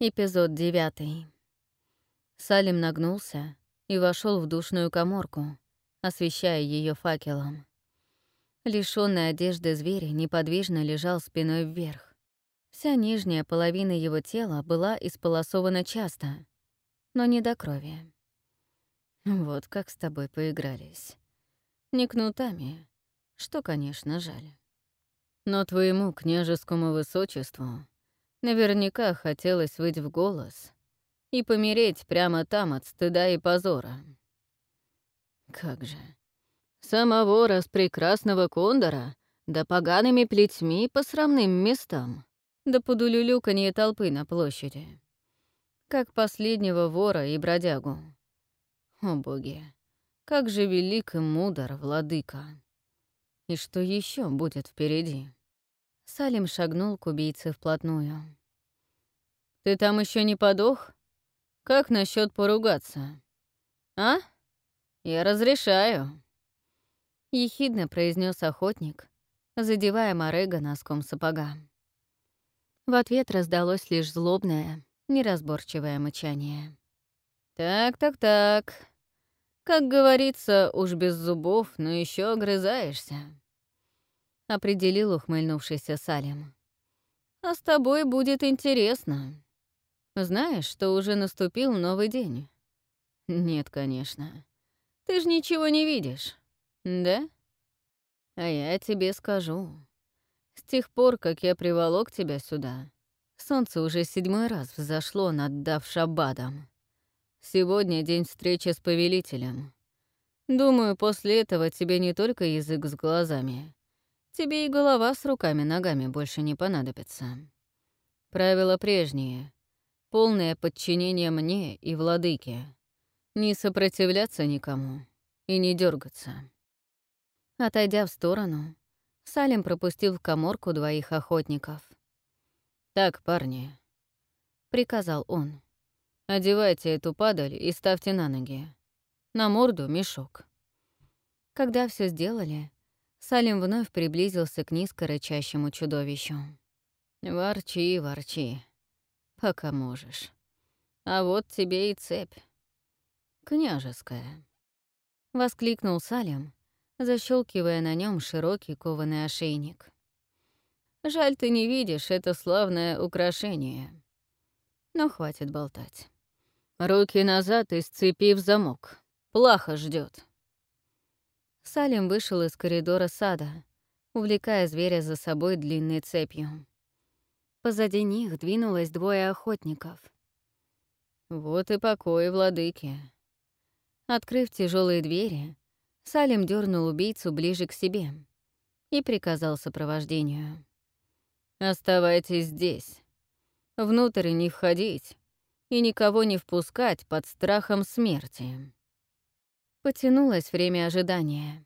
Эпизод девятый. Салим нагнулся и вошел в душную коморку, освещая ее факелом. Лишённый одежды зверь неподвижно лежал спиной вверх. Вся нижняя половина его тела была исполосована часто, но не до крови. Вот как с тобой поигрались. Не кнутами, что, конечно, жаль. Но твоему княжескому высочеству Наверняка хотелось выйти в голос и помереть прямо там от стыда и позора. Как же. Самого распрекрасного кондора да погаными плетьми по срамным местам, да под улюлюканье толпы на площади. Как последнего вора и бродягу. О боги, как же велик и мудр владыка. И что еще будет впереди? Салим шагнул к убийце вплотную. «Ты там еще не подох? Как насчет поругаться? А? Я разрешаю!» Ехидно произнес охотник, задевая Морега носком сапога. В ответ раздалось лишь злобное, неразборчивое мычание. «Так-так-так. Как говорится, уж без зубов, но еще огрызаешься определил ухмыльнувшийся Салим. «А с тобой будет интересно. Знаешь, что уже наступил новый день?» «Нет, конечно. Ты же ничего не видишь, да?» «А я тебе скажу. С тех пор, как я приволок тебя сюда, солнце уже седьмой раз взошло над Давшабадом. Сегодня день встречи с повелителем. Думаю, после этого тебе не только язык с глазами, Тебе и голова с руками-ногами больше не понадобится. Правила прежние. Полное подчинение мне и владыке. Не сопротивляться никому и не дергаться. Отойдя в сторону, Салим пропустил в коморку двоих охотников. «Так, парни», — приказал он, — «одевайте эту падаль и ставьте на ноги. На морду мешок». Когда все сделали, Салим вновь приблизился к низко рычащему чудовищу. «Ворчи, ворчи, пока можешь. А вот тебе и цепь. Княжеская». Воскликнул Салим, защелкивая на нем широкий кованый ошейник. «Жаль, ты не видишь это славное украшение. Но хватит болтать. Руки назад и сцепи в замок. Плохо ждет. Салим вышел из коридора сада, увлекая зверя за собой длинной цепью. Позади них двинулось двое охотников. Вот и покой владыки. Открыв тяжелые двери, Салим дернул убийцу ближе к себе и приказал сопровождению. «Оставайтесь здесь. Внутрь не входить и никого не впускать под страхом смерти». Потянулось время ожидания.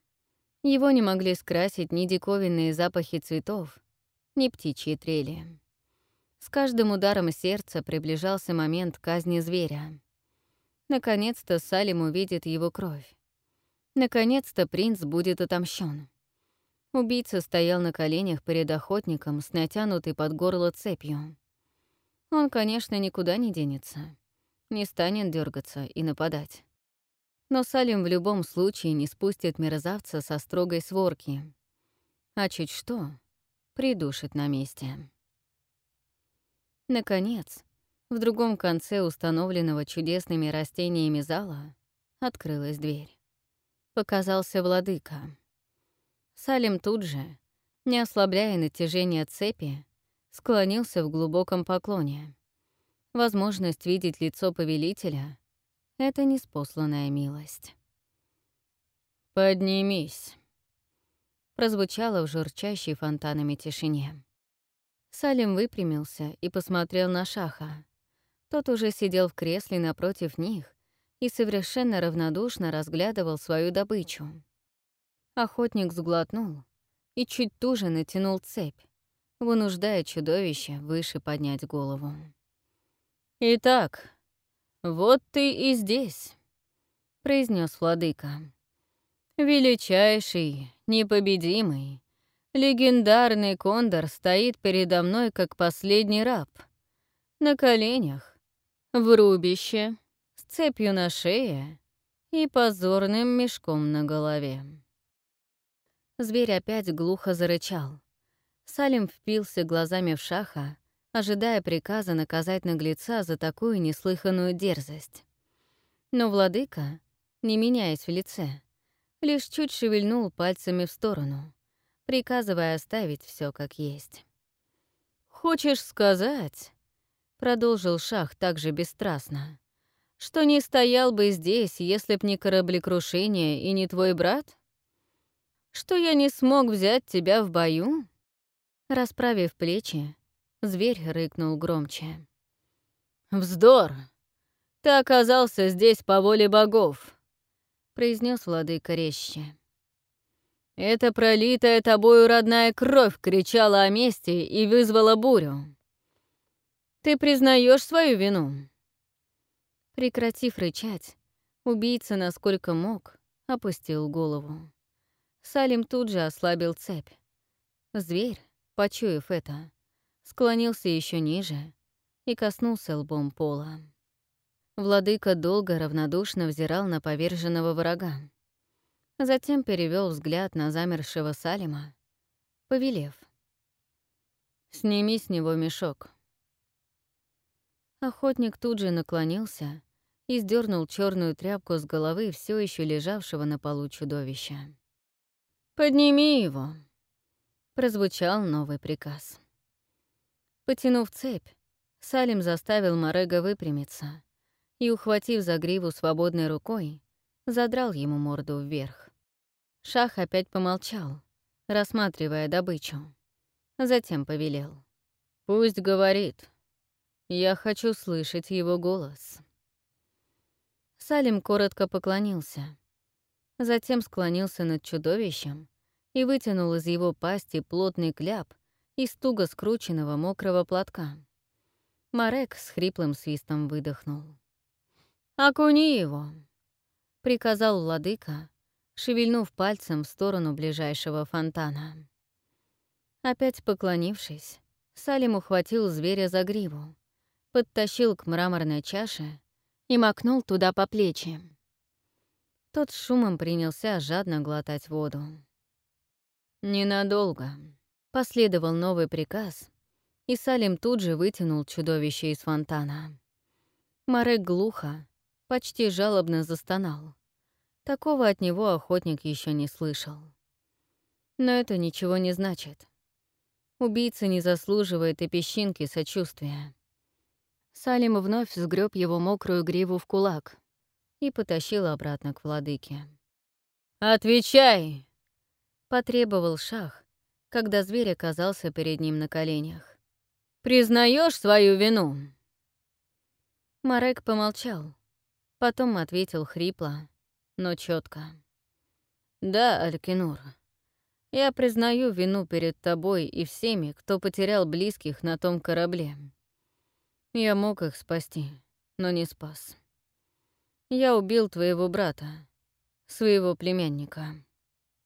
Его не могли скрасить ни диковинные запахи цветов, ни птичьи трели. С каждым ударом сердца приближался момент казни зверя. Наконец-то Салим увидит его кровь. Наконец-то принц будет отомщен. Убийца стоял на коленях перед охотником с натянутой под горло цепью. Он, конечно, никуда не денется, не станет дергаться и нападать. Но Салим в любом случае не спустит мерзавца со строгой сворки. А чуть что, придушит на месте. Наконец, в другом конце установленного чудесными растениями зала открылась дверь. Показался владыка. Салим тут же, не ослабляя натяжение цепи, склонился в глубоком поклоне. Возможность видеть лицо повелителя это неспосланная милость. «Поднимись», — прозвучало в журчащей фонтанами тишине. Салим выпрямился и посмотрел на Шаха. Тот уже сидел в кресле напротив них и совершенно равнодушно разглядывал свою добычу. Охотник сглотнул и чуть туже натянул цепь, вынуждая чудовище выше поднять голову. «Итак, «Вот ты и здесь», — произнес владыка. «Величайший, непобедимый, легендарный кондор стоит передо мной как последний раб. На коленях, в рубище, с цепью на шее и позорным мешком на голове. Зверь опять глухо зарычал. Салим впился глазами в шаха, ожидая приказа наказать наглеца за такую неслыханную дерзость. Но владыка, не меняясь в лице, лишь чуть шевельнул пальцами в сторону, приказывая оставить все как есть. «Хочешь сказать?» — продолжил Шах также бесстрастно что не стоял бы здесь, если б не кораблекрушение и не твой брат? Что я не смог взять тебя в бою?» Расправив плечи, зверь рыкнул громче. «Вздор! Ты оказался здесь по воле богов!» — произнес владыка резче. «Это пролитая тобою родная кровь кричала о мести и вызвала бурю. Ты признаешь свою вину?» Прекратив рычать, убийца, насколько мог, опустил голову. Салим тут же ослабил цепь. Зверь, почуяв это, склонился еще ниже и коснулся лбом пола. Владыка долго равнодушно взирал на поверженного врага. Затем перевел взгляд на замершего Салима, повелев. «Сними с него мешок». Охотник тут же наклонился и сдернул черную тряпку с головы все еще лежавшего на полу чудовища. «Подними его!» — прозвучал новый приказ. Потянув цепь, Салим заставил Морега выпрямиться и, ухватив за гриву свободной рукой, задрал ему морду вверх. Шах опять помолчал, рассматривая добычу. Затем повелел. «Пусть говорит». Я хочу слышать его голос. Салим коротко поклонился. Затем склонился над чудовищем и вытянул из его пасти плотный кляп из туго скрученного мокрого платка. Марек с хриплым свистом выдохнул. «Окуни его!» — приказал владыка, шевельнув пальцем в сторону ближайшего фонтана. Опять поклонившись, Салим ухватил зверя за гриву подтащил к мраморной чаше и макнул туда по плечи. Тот шумом принялся жадно глотать воду. «Ненадолго», — последовал новый приказ, и Салим тут же вытянул чудовище из фонтана. Марек глухо, почти жалобно застонал. Такого от него охотник еще не слышал. Но это ничего не значит. Убийца не заслуживает и песчинки сочувствия. Салим вновь сгреб его мокрую гриву в кулак и потащил обратно к владыке. «Отвечай!» — потребовал Шах, когда зверь оказался перед ним на коленях. «Признаешь свою вину?» Марек помолчал, потом ответил хрипло, но четко. «Да, Алькинур, я признаю вину перед тобой и всеми, кто потерял близких на том корабле. Я мог их спасти, но не спас. Я убил твоего брата, своего племянника.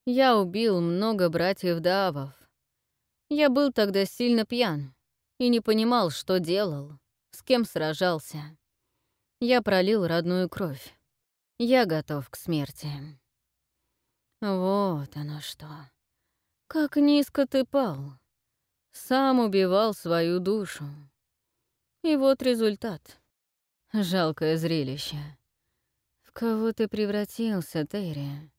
Я убил много братьев Даавов. Я был тогда сильно пьян и не понимал, что делал, с кем сражался. Я пролил родную кровь. Я готов к смерти. Вот оно что. Как низко ты пал. Сам убивал свою душу. И вот результат. Жалкое зрелище. «В кого ты превратился, Терри?»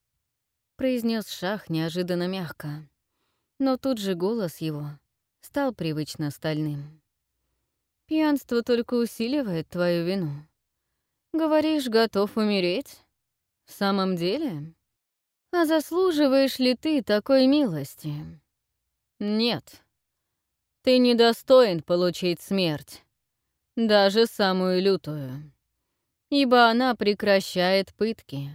произнес Шах неожиданно мягко. Но тут же голос его стал привычно стальным. «Пьянство только усиливает твою вину. Говоришь, готов умереть? В самом деле? А заслуживаешь ли ты такой милости? Нет. Ты недостоин получить смерть даже самую лютую, ибо она прекращает пытки.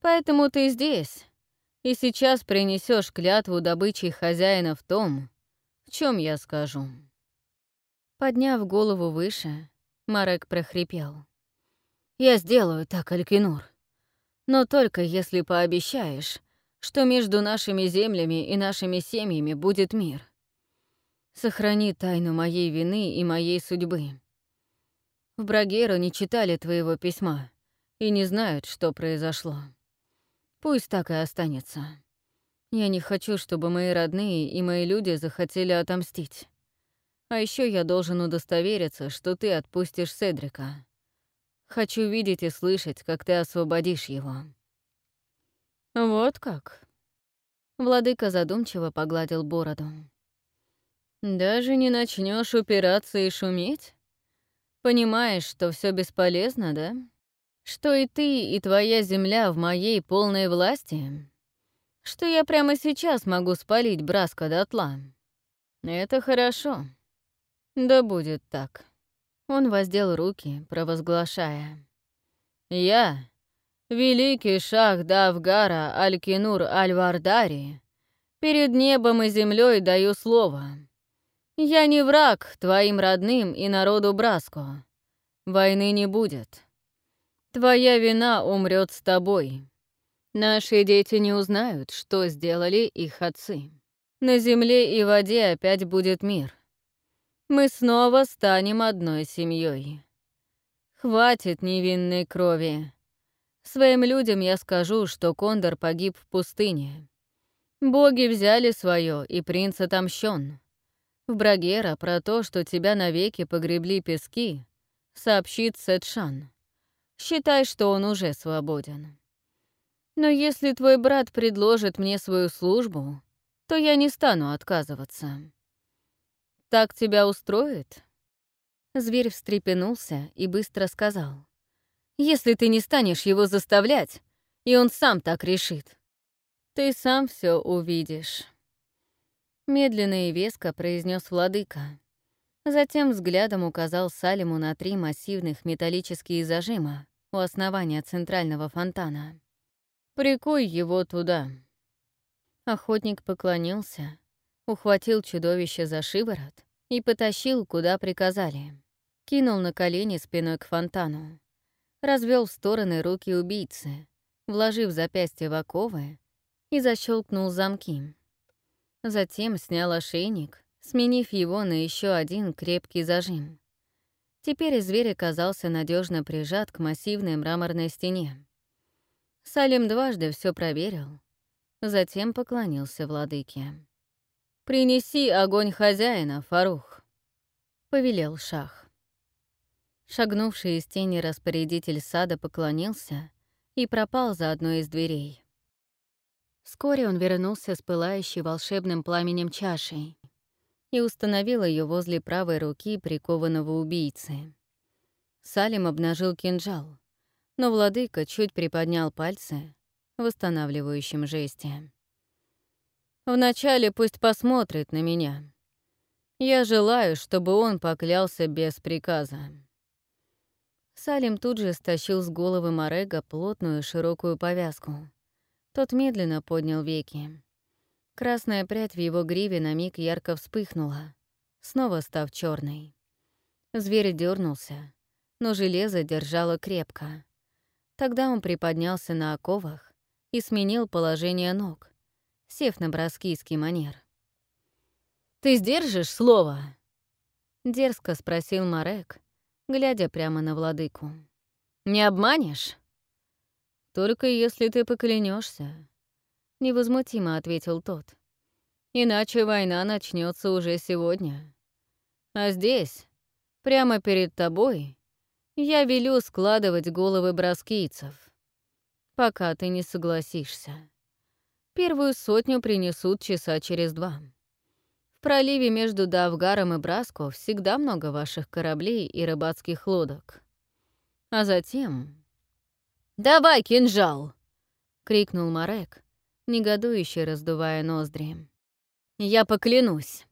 Поэтому ты здесь, и сейчас принесешь клятву добычи хозяина в том, в чем я скажу». Подняв голову выше, Марек прохрипел. «Я сделаю так, Алькинур, но только если пообещаешь, что между нашими землями и нашими семьями будет мир. Сохрани тайну моей вины и моей судьбы, в Брагеру не читали твоего письма и не знают, что произошло. Пусть так и останется. Я не хочу, чтобы мои родные и мои люди захотели отомстить. А еще я должен удостовериться, что ты отпустишь Седрика. Хочу видеть и слышать, как ты освободишь его». «Вот как?» Владыка задумчиво погладил бороду. «Даже не начнешь упираться и шуметь? Понимаешь, что все бесполезно, да? Что и ты, и твоя земля в моей полной власти? Что я прямо сейчас могу спалить Браска дотла? Это хорошо. Да будет так». Он воздел руки, провозглашая. «Я, великий шах Давгара Алькинур Альвардари, перед небом и землей даю слово. Я не враг твоим родным и народу Браско. Войны не будет. Твоя вина умрет с тобой. Наши дети не узнают, что сделали их отцы. На земле и воде опять будет мир мы снова станем одной семьей. Хватит невинной крови. Своим людям я скажу, что Кондор погиб в пустыне. Боги взяли свое, и принц отомщен. В Брагера про то, что тебя навеки погребли пески, сообщит Сетшан. Считай, что он уже свободен. Но если твой брат предложит мне свою службу, то я не стану отказываться. «Так тебя устроит?» Зверь встрепенулся и быстро сказал. «Если ты не станешь его заставлять, и он сам так решит, ты сам все увидишь». Медленно и веско произнес владыка. Затем взглядом указал Салиму на три массивных металлические зажима у основания центрального фонтана. «Прикуй его туда». Охотник поклонился, ухватил чудовище за шиворот и потащил, куда приказали. Кинул на колени спиной к фонтану. Развел в стороны руки убийцы, вложив запястье в оковы и защелкнул замки. Затем снял ошейник, сменив его на еще один крепкий зажим. Теперь зверь оказался надежно прижат к массивной мраморной стене. Салим дважды все проверил, затем поклонился владыке. «Принеси огонь хозяина, Фарух», — повелел Шах. Шагнувший из тени распорядитель сада поклонился и пропал за одной из дверей. Вскоре он вернулся с пылающей волшебным пламенем чашей и установил ее возле правой руки прикованного убийцы. Салим обнажил кинжал, но владыка чуть приподнял пальцы в восстанавливающем жесте. Вначале пусть посмотрит на меня. Я желаю, чтобы он поклялся без приказа». Салим тут же стащил с головы Морега плотную широкую повязку. Тот медленно поднял веки. Красная прядь в его гриве на миг ярко вспыхнула, снова став черной. Зверь дернулся, но железо держало крепко. Тогда он приподнялся на оковах и сменил положение ног, сев на броскийский манер. «Ты сдержишь слово?» — дерзко спросил Марек, глядя прямо на владыку. «Не обманешь?» «Только если ты поклянешься, невозмутимо ответил тот. «Иначе война начнется уже сегодня. А здесь, прямо перед тобой, я велю складывать головы броскийцев, пока ты не согласишься». Первую сотню принесут часа через два. В проливе между Давгаром и Браско всегда много ваших кораблей и рыбацких лодок. А затем... «Давай кинжал!» — крикнул Марек, негодующе раздувая ноздри. «Я поклянусь!»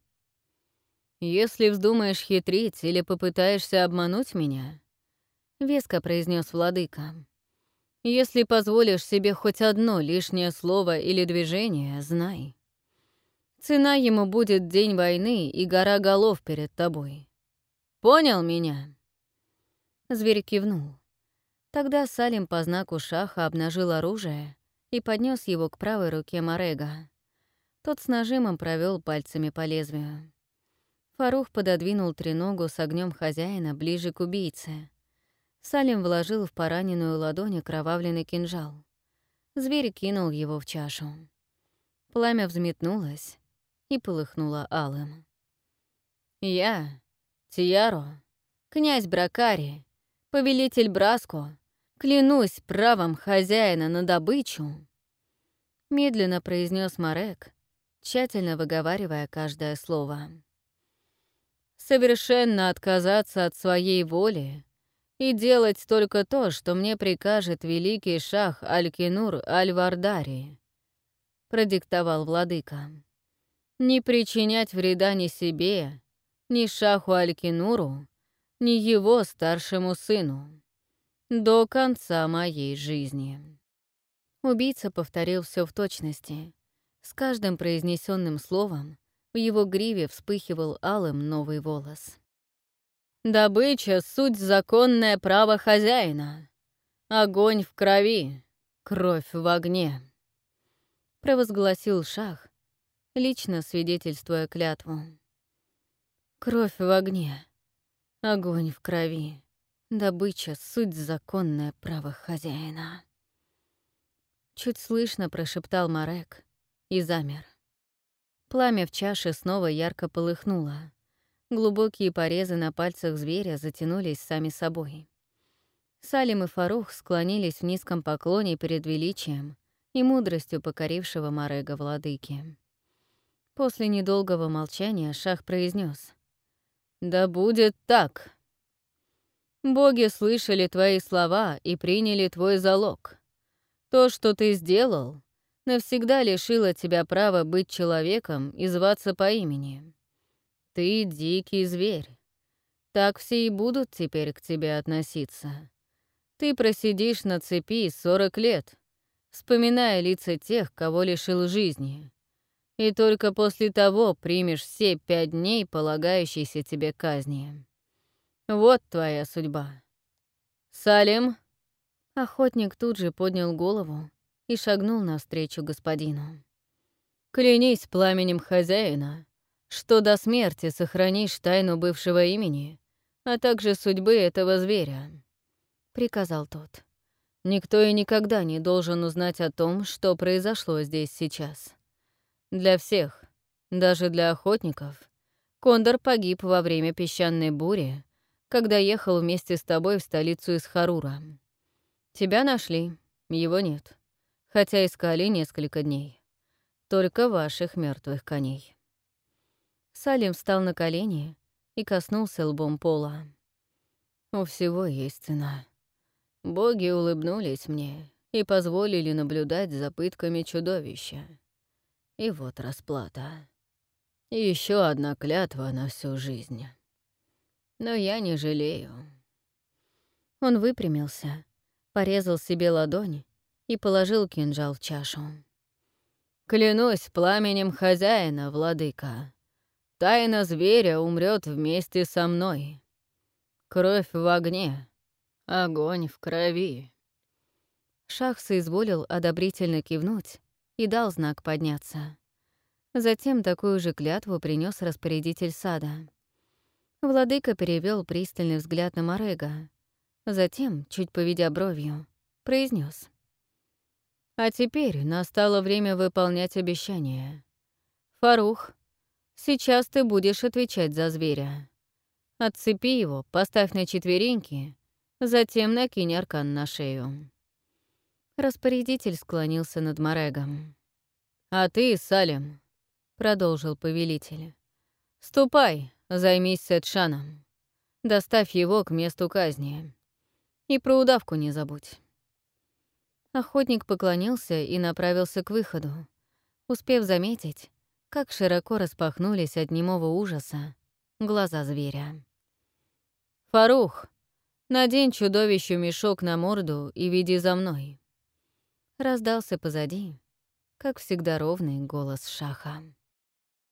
«Если вздумаешь хитрить или попытаешься обмануть меня», — веско произнес владыка, если позволишь себе хоть одно лишнее слово или движение, знай. Цена ему будет день войны и гора голов перед тобой. Понял меня?» Зверь кивнул. Тогда Салим по знаку шаха обнажил оружие и поднес его к правой руке Морега. Тот с нажимом провел пальцами по лезвию. Фарух пододвинул треногу с огнем хозяина ближе к убийце, Салим вложил в пораненную ладонь окровавленный кинжал. Зверь кинул его в чашу. Пламя взметнулось и полыхнуло алым. «Я, Тияро, князь Бракари, повелитель Браско, клянусь правом хозяина на добычу», медленно произнес Марек, тщательно выговаривая каждое слово. «Совершенно отказаться от своей воли и делать только то, что мне прикажет великий шах Аль-Кинур Аль-Вардари», — продиктовал владыка. «Не причинять вреда ни себе, ни шаху Аль-Кинуру, ни его старшему сыну. До конца моей жизни». Убийца повторил все в точности. С каждым произнесенным словом в его гриве вспыхивал алым новый волос. Добыча — суть законное право хозяина. Огонь в крови, кровь в огне. Провозгласил шах, лично свидетельствуя клятву. Кровь в огне, огонь в крови. Добыча — суть законное право хозяина. Чуть слышно прошептал Марек и замер. Пламя в чаше снова ярко полыхнуло. Глубокие порезы на пальцах зверя затянулись сами собой. Салим и Фарух склонились в низком поклоне перед величием и мудростью покорившего Марега владыки. После недолгого молчания Шах произнес: «Да будет так. Боги слышали твои слова и приняли твой залог. То, что ты сделал, навсегда лишило тебя права быть человеком и зваться по имени. Ты дикий зверь. Так все и будут теперь к тебе относиться. Ты просидишь на цепи сорок лет, вспоминая лица тех, кого лишил жизни. И только после того примешь все пять дней полагающейся тебе казни. Вот твоя судьба. Салим? Охотник тут же поднял голову и шагнул навстречу господину. «Клянись пламенем хозяина, что до смерти сохранишь тайну бывшего имени, а также судьбы этого зверя», — приказал тот. «Никто и никогда не должен узнать о том, что произошло здесь сейчас. Для всех, даже для охотников, Кондор погиб во время песчаной бури, когда ехал вместе с тобой в столицу из Харура. Тебя нашли, его нет, хотя искали несколько дней. Только ваших мертвых коней». Салим встал на колени и коснулся лбом пола. «У всего есть цена. Боги улыбнулись мне и позволили наблюдать за пытками чудовища. И вот расплата. И еще одна клятва на всю жизнь. Но я не жалею». Он выпрямился, порезал себе ладонь и положил кинжал в чашу. «Клянусь пламенем хозяина, владыка!» Тайна зверя умрет вместе со мной. Кровь в огне, огонь в крови. Шах соизволил одобрительно кивнуть и дал знак подняться. Затем такую же клятву принес распорядитель сада. Владыка перевел пристальный взгляд на Морега, затем, чуть поведя бровью, произнес: «А теперь настало время выполнять обещание. Фарух, Сейчас ты будешь отвечать за зверя. Отцепи его, поставь на четвереньки, затем накинь аркан на шею». Распорядитель склонился над Морегом. «А ты, Салем», — продолжил повелитель, — «ступай, займись Сетшаном. Доставь его к месту казни. И про удавку не забудь». Охотник поклонился и направился к выходу, успев заметить, как широко распахнулись от немого ужаса глаза зверя. «Фарух, надень чудовищу мешок на морду и веди за мной!» Раздался позади, как всегда ровный голос Шаха.